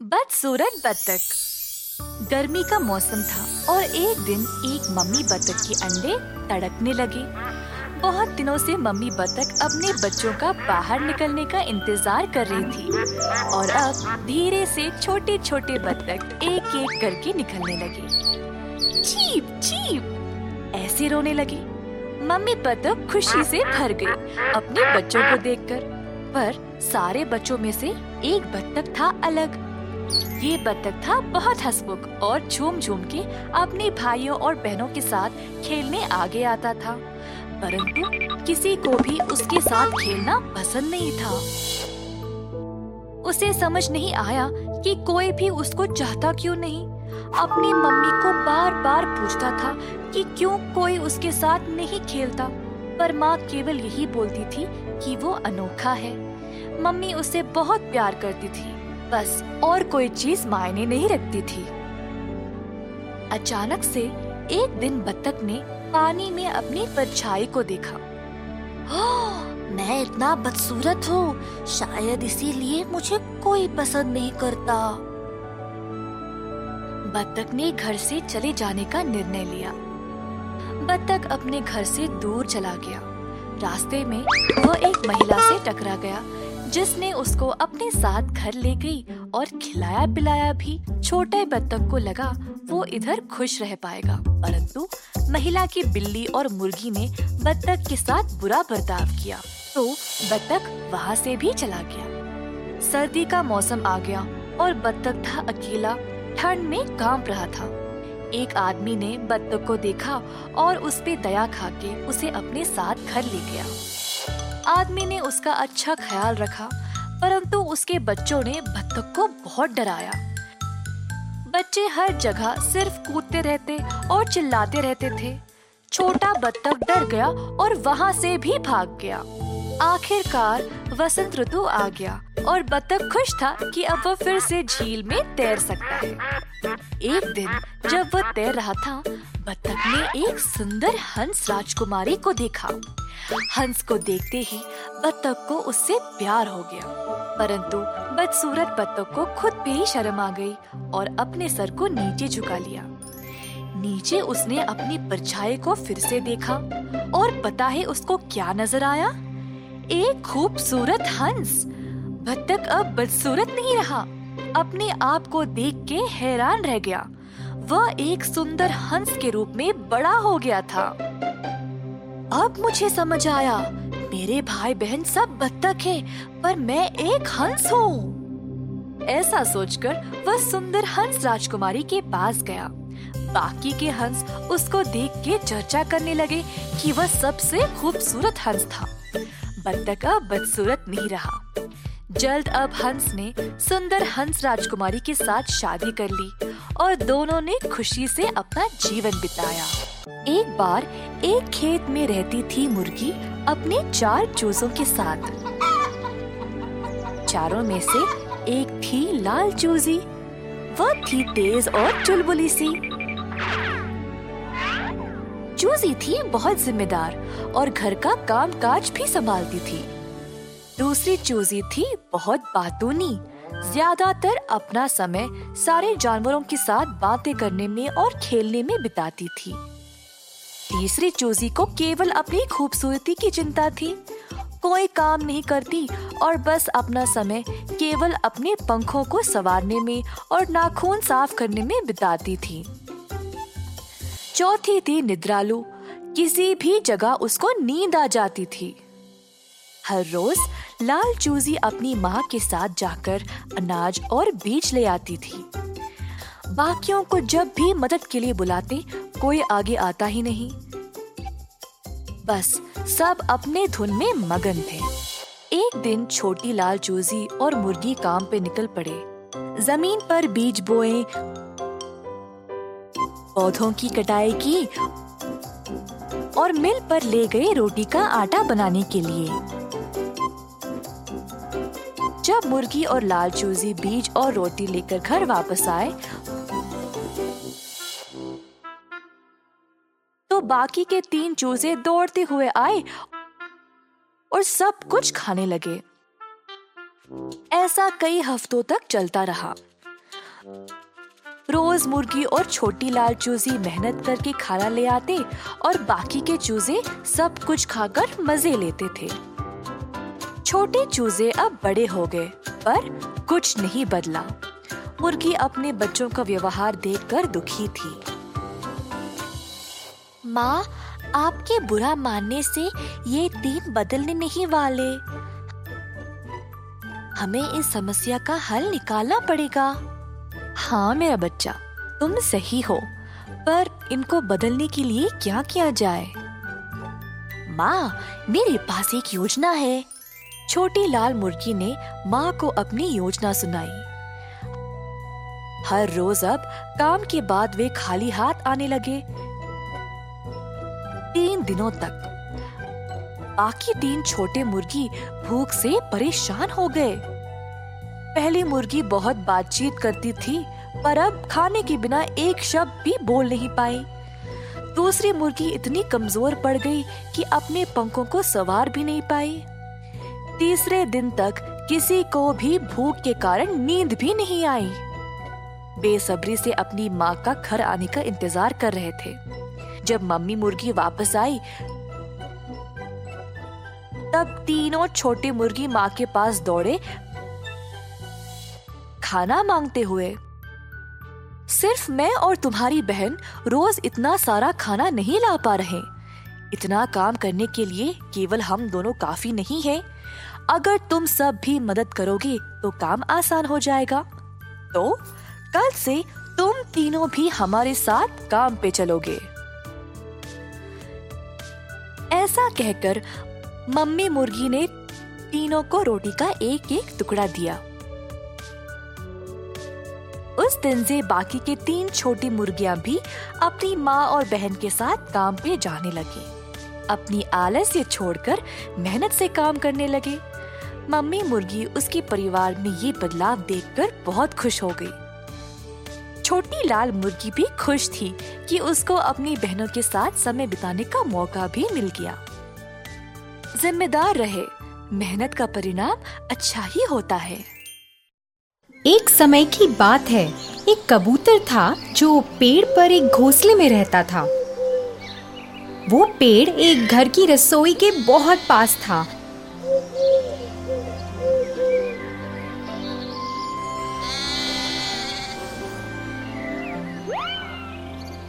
बदसूरत बत्तख। गर्मी का मौसम था और एक दिन एक मम्मी बत्तख के अंडे तड़कने लगे। बहुत दिनों से मम्मी बत्तख अपने बच्चों का बाहर निकलने का इंतज़ार कर रही थी और अब धीरे से छोटे छोटे बत्तख एक एक करके निकलने लगे। चीप चीप, ऐसे रोने लगे। मम्मी बत्तख खुशी से भर गई अपने बच्चों को देखकर, पर सारे बच्चों में से एक बत्तख था अलग। ये बत्तख था बहुत हंसमुख और झूम झूम के अपने भाइयों और बहनों के साथ खेलने आगे आता था। परंतु किसी को भी उसके साथ खेलना पसंद नहीं था। उसे समझ नहीं आया कि कोई भी उसको चाहता क्यों नहीं। अपनी मम्मी को बार बार पूछता था कि क्यों कोई उसके साथ नहीं खेलता। पर माँ केवल यही बोलती थी कि वो अनोखा है। मम्मी उसे बहुत प्यार करती थी। बस और कोई चीज़ मायने नहीं रखती थी। अचानक से एक दिन बत्तख ने पानी में अपनी परछाई को देखा। मैं इतना बदसूरत हूँ, शायद इसीलिए मुझे कोई पसंद नहीं करता। बत्तख ने घर से चले जाने का निर्णय लिया। बत्तख अपने घर से दूर चला गया। रास्ते में वह एक महिला से टकरा गया। जिसने उसको अपने साथ घर ले गई और खिलाया पिलाया भी, छोटे बत्तख को लगा, वो इधर खुश रह पाएगा। परंतु महिला की बिल्ली और मुर्गी ने बत्तख के साथ बुरा बर्ताव किया तो बत्तख वहाँ से भी चला गया। सर्दी का मौसम आ गया और बत्तख था अकेला, ठंड में काँप रहा था। एक आदमी ने बत्तख को देखा और उस पे दया खा के उसे अपने साथ घर ले गया। आदमी ने उसका अच्छा ख्याल रखा, परंतु उसके बच्चों ने बत्तख को बहुत डराया। बच्चे हर जगह सिर्फ़ कूदते रहते और चिल्लाते रहते थे। छोटा बत्तख डर गया और वहाँ से भी भाग गया। आखिरकार वसंत ऋतु आ गया और बत्तख खुश था कि अब वह फिर से झील में तैर सकता है। एक दिन जब वह तैर रहा था, बत्तख ने एक सुंदर हंस राजकुमारी को देखा। हंस को देखते ही बत्तख को उससे प्यार हो गया। परंतु बदसूरत बत्तख को खुद पे ही शर्म आ गई और अपने सर को नीचे झुका लिया। नीचे उसने अपनी परछाई को फिर से देखा और पता है उसको क्या नज़र आया। एक खूबसूरत हंस। बत्तख अब बदसूरत नहीं रहा। अपने आप को देख के हैरान रह गया। वह एक सुंदर हंस के रूप में बड़ा हो गया था। अब मुझे समझ आया, मेरे भाई बहन सब बत्तख है, पर मैं एक हंस हूँ। ऐसा सोचकर वह सुंदर हंस राजकुमारी के पास गया। बाकी के हंस उसको देख के चर्चा करने लगे कि वह सबसे खूबसूरत हंस था। बत्तख बदसूरत नहीं रहा। जल्द अब हंस ने सुंदर हंस राजकुमारी के साथ शादी कर ली और दोनों ने खुशी से अपना जीवन बिताया। एक बार एक खेत में रहती थी मुर्गी अपने चार चूजों के साथ। चारों में से एक थी लाल चूजी, वह थी तेज और चुलबुली सी। चूजी थी बहुत जिम्मेदार और घर का काम काज भी संभालती थी। दूसरी चूजी थी बहुत बातूनी, ज़्यादातर अपना समय सारे जानवरों के साथ बातें करने में और खेलने में बिताती थी। तीसरी चूजी को केवल अपनी खूबसूरती की चिंता थी। कोई काम नहीं करती और बस अपना समय केवल अपने पंखों को सवारने में और नाखून साफ़ करने में बिताती थी। चौथी थी निद्रालु, किसी भी जगह उसको नींद आ जाती थी। हर रोज लाल चूजी अपनी माँ के साथ जाकर अनाज और बीज ले आती थी। बाकियों को जब भी मदद के लिए बुलाते, कोई आगे आता ही नहीं। बस सब अपने धुन में मगन थे। एक दिन छोटी लाल चूजी और मुर्गी काम पे निकल पड़े। ज़मीन पर बीज बोए पौधों की कटाई की और मिल पर ले गए रोटी का आटा बनाने के लिए। जब मुर्गी और लाल चूजी बीज और रोटी लेकर घर वापस आए तो बाकी के तीन चूजे दौड़ते हुए आए और सब कुछ खाने लगे। ऐसा कई हफ्तों तक चलता रहा। रोज मुर्गी और छोटी लाल चूजी मेहनत करके खाना ले आते और बाकी के चूजे सब कुछ खाकर मज़े लेते थे। छोटे चूजे अब बड़े हो गए, पर कुछ नहीं बदला। मुर्गी अपने बच्चों का व्यवहार देखकर दुखी थी। माँ, आपके बुरा मानने से ये तीन बदलने नहीं वाले। हमें इस समस्या का हल निकालना पड़ेगा। हाँ मेरा बच्चा, तुम सही हो, पर इनको बदलने के लिए क्या किया जाए? माँ, मेरे पास एक योजना है। छोटी लाल मुर्गी ने माँ को अपनी योजना सुनाई। हर रोज अब काम के बाद वे खाली हाथ आने लगे। तीन दिनों तक। बाकी तीन छोटे मुर्गी भूख से परेशान हो गए। पहली मुर्गी बहुत बातचीत करती थी, पर अब खाने के बिना एक शब्द भी बोल नहीं पाई। दूसरी मुर्गी इतनी कमज़ोर पड़ गई कि अपने पंखों को सवार भी नहीं पाई। तीसरे दिन तक किसी को भी भूख के कारण नींद भी नहीं आई। बेसब्री से अपनी माँ का घर आने का इंतज़ार कर रहे थे। जब मम्मी मुर्गी वापस आई, तब तीनों छोटे मुर्गी माँ के पास दौड़े खाना मांगते हुए। सिर्फ़ मैं और तुम्हारी बहन रोज इतना सारा खाना नहीं ला पा रहे। इतना काम करने के लिए केवल हम दोनों काफ़ी नहीं है। अगर तुम सब भी मदद करोगे तो काम आसान हो जाएगा। तो कल से तुम तीनों भी हमारे साथ काम पे चलोगे। ऐसा कहकर मम्मी मुर्गी ने तीनों को रोटी का एक एक टुकड़ा दिया। उस दिन से बाकी के तीन छोटी मुर्गियाँ भी अपनी माँ और बहन के साथ काम पे जाने लगी। अपनी आलस्य छोड़कर मेहनत से काम करने लगे। मम्मी मुर्गी उसके परिवार में ये बदलाव देखकर बहुत खुश हो गई। छोटी लाल मुर्गी भी खुश थी कि उसको अपनी बहनों के साथ समय बिताने का मौका भी मिल गया। जिम्मेदार रहे। मेहनत का परिणाम अच्छा ही होता है। एक समय की बात है। एक कबूतर था जो पेड़ पर एक घोंसले में रहता था। वो पेड़ एक घर की रसोई के बहुत पास था।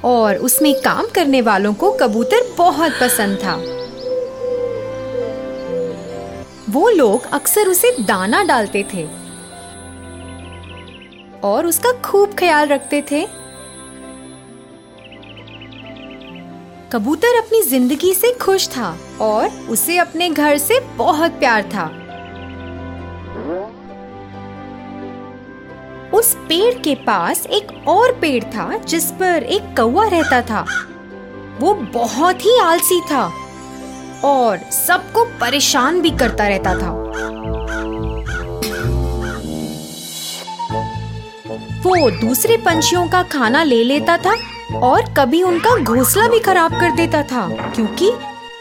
और उसमें काम करने वालों को कबूतर बहुत पसंद था। वो लोग अक्सर उसे दाना डालते थे। और उसका खूब ख्याल रखते थे। कबूतर अपनी ज़िंदगी से खुश था और उसे अपने घर से बहुत प्यार था। उस पेड़ के पास एक और पेड़ था जिस पर एक कौवा रहता था। वो बहुत ही आलसी था और सबको परेशान भी करता रहता था। वो दूसरे पंछियों का खाना ले लेता था और कभी उनका घोंसला भी खराब कर देता था, क्योंकि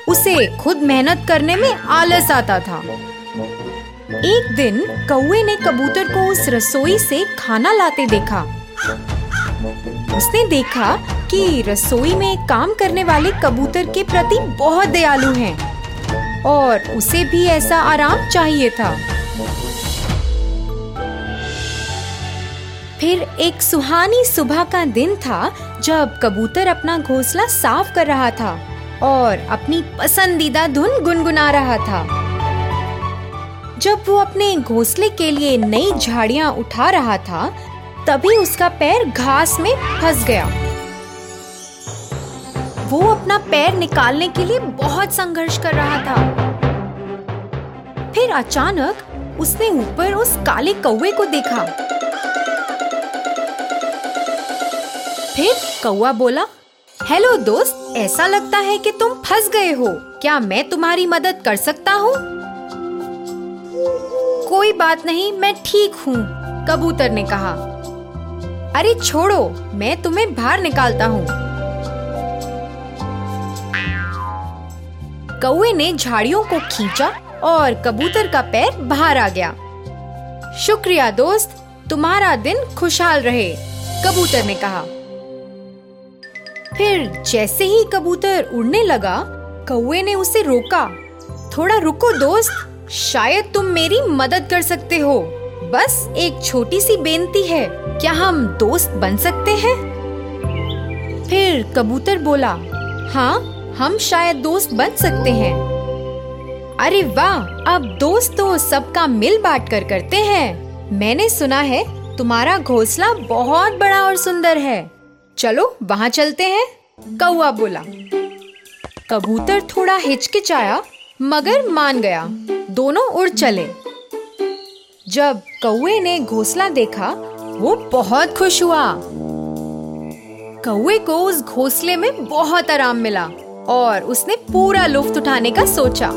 उसे खुद मेहनत करने में आलस आता था। एक दिन कौए ने कबूतर को उस रसोई से खाना लाते देखा। उसने देखा कि रसोई में काम करने वाले कबूतर के प्रति बहुत दयालु हैं और उसे भी ऐसा आराम चाहिए था। फिर एक सुहानी सुबह का दिन था जब कबूतर अपना घोंसला साफ़ कर रहा था और अपनी पसंदीदा धुन गुनगुना रहा था। जब वो अपने घोंसले के लिए नई झाड़ियाँ उठा रहा था, तभी उसका पैर घास में फंस गया। वो अपना पैर निकालने के लिए बहुत संघर्ष कर रहा था। फिर अचानक उसने ऊपर उस काले कौवे को देखा। फिर कौआ बोला, हेलो दोस्त, ऐसा लगता है कि तुम फंस गए हो। क्या मैं तुम्हारी मदद कर सकता हूँ? कोई बात नहीं, मैं ठीक हूँ, कबूतर ने कहा। अरे छोड़ो, मैं तुम्हें बाहर निकालता हूँ। कौए ने झाड़ियों को खींचा और कबूतर का पैर बाहर आ गया। शुक्रिया दोस्त, तुम्हारा दिन खुशहाल रहे, कबूतर ने कहा। फिर जैसे ही कबूतर उड़ने लगा कौए ने उसे रोका। थोड़ा रुको दोस्त, शायद तुम मेरी मदद कर सकते हो। बस एक छोटी सी बेनती है, क्या हम दोस्त बन सकते हैं? फिर कबूतर बोला हाँ हम शायद दोस्त बन सकते हैं। अरे वाह, अब दोस्त तो सबका मिल बांट कर करते हैं। मैंने सुना है, तुम्हारा घोंसला बहुत बड़ा और सुंदर है। चलो, वहाँ चलते हैं। कौआ बोला। कबूतर थोड़ा हिचकिचाया, मगर मान गया। दोनों उड़ चले। जब कौए ने घोंसला देखा, वो बहुत खुश हुआ। कौए को उस घोंसले में बहुत आराम मिला और उसने पूरा लुफ्त उठाने का सोचा।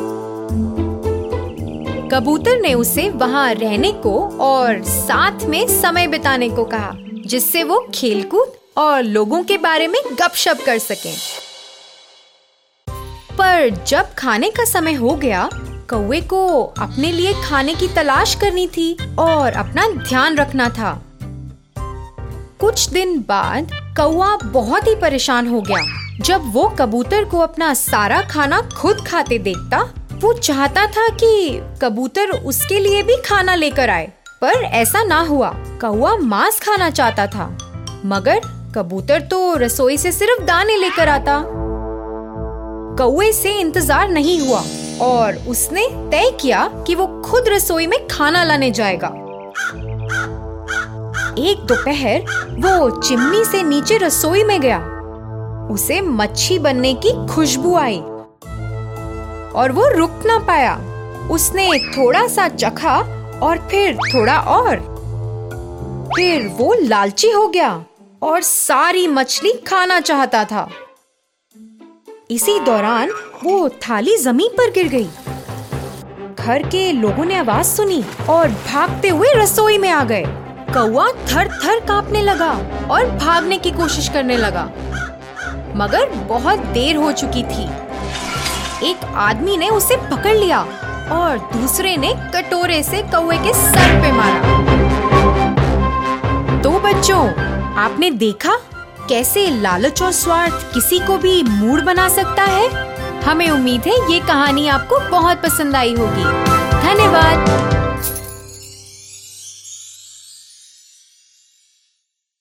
कबूतर ने उसे वहाँ रहने को और साथ में समय बिताने को कहा, जिससे वो खेलकूद और लोगों के बारे में गपशप कर सकें। पर जब खाने का समय हो गया, कौवे को अपने लिए खाने की तलाश करनी थी और अपना ध्यान रखना था। कुछ दिन बाद कौआ बहुत ही परेशान हो गया। जब वो कबूतर को अपना सारा खाना खुद खाते देखता, वो चाहता था कि कबूतर उसके लिए भी खाना लेकर आए, पर ऐसा ना हुआ। कौआ मांस खाना चाहता था, मगर कबूतर तो रसोई से सिर्फ़ दाने लेकर आता। कौए से इंतज़ार नहीं हुआ और उसने तय किया कि वो खुद रसोई में खाना लाने जाएगा। एक दोपहर वो चिमनी से नीचे रसोई में गया। उसे मच्छी बनने की खुशबू आई और वो रुक ना पाया। उसने थोड़ा सा चखा और फिर थोड़ा और। फिर वो लालची हो गया। और सारी मछली खाना चाहता था। इसी दौरान वो थाली ज़मीन पर गिर गई। घर के लोगों ने आवाज़ सुनी और भागते हुए रसोई में आ गए। कौआ थर थर कांपने लगा और भागने की कोशिश करने लगा। मगर बहुत देर हो चुकी थी। एक आदमी ने उसे पकड़ लिया और दूसरे ने कटोरे से कौए के सर पे मारा। तो बच्चों आपने देखा कैसे लालच और स्वार्थ किसी को भी मूड बना सकता है? हमें उम्मीद है ये कहानी आपको बहुत पसंद आई होगी। धन्यवाद।